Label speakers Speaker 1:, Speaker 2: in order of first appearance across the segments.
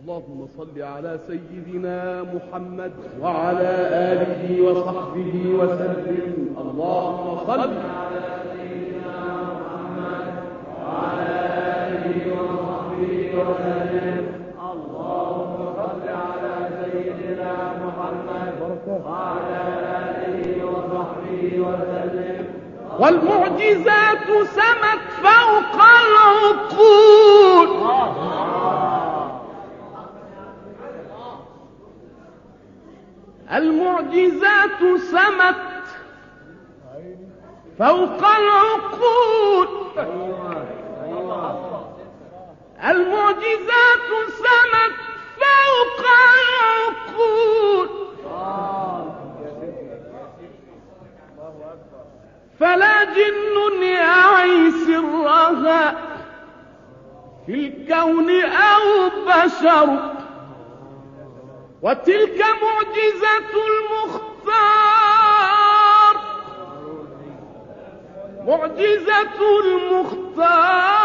Speaker 1: اللهم صل على سيدنا محمد وعلى آله وصحبه وسلم. اللهم صل على سيدنا محمد وعلى آله وصحبه وسلم. اللهم صل على سيدنا محمد وعلى آله وصحبه وسلم. والمعجزات سمت فوق العقول. المعجزات سمت فوق العقول المعجزات سمت فوق العقول فلا جن يعي سرها في الكون أو بشر. وتلك معجزة المختار. معجزة المختار.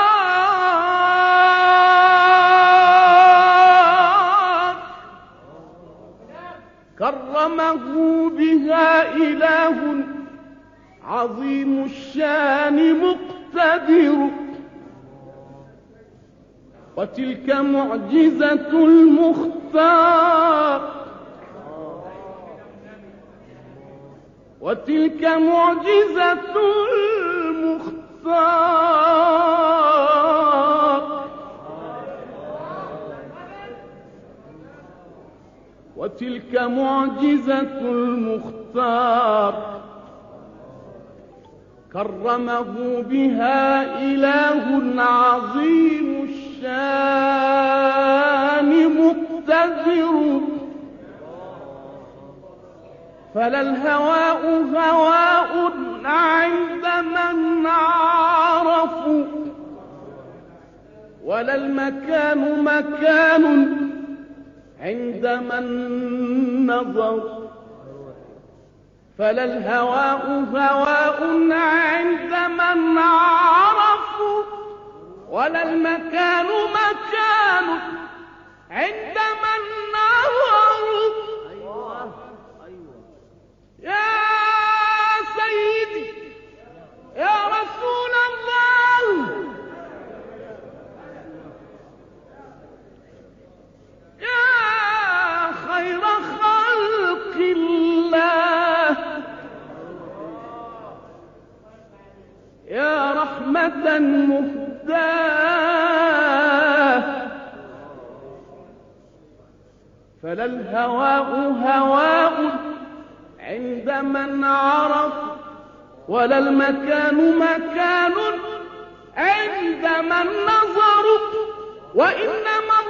Speaker 1: كرمه بها إله عظيم الشان مقتدر. وتلك معجزة المختار. وتلك معجزة المختار. وتلك معجزة المختار. كرمه بها إله عظيم الشان مقتدر. فلا الهواء هواء عند من عرفوا. ولا المكان مكان عند من نظر. فلا الهواء هواء عند من عرفوا. ولا المكان مكان عند من نظروا يا سيدي يا رسول الله. يا خير خلق الله. يا رحمة فلا الهواء هواء عند من عرف ولا المكان مكان عند من نظر وإنما